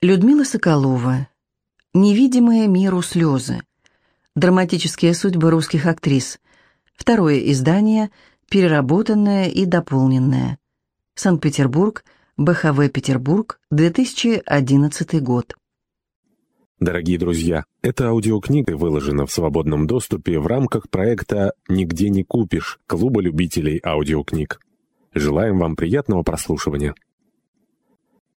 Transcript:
Людмила Соколова. «Невидимые миру слезы». Драматические судьбы русских актрис. Второе издание, переработанное и дополненное. Санкт-Петербург, БХВ Петербург, 2011 год. Дорогие друзья, эта аудиокнига выложена в свободном доступе в рамках проекта «Нигде не купишь» Клуба любителей аудиокниг. Желаем вам приятного прослушивания.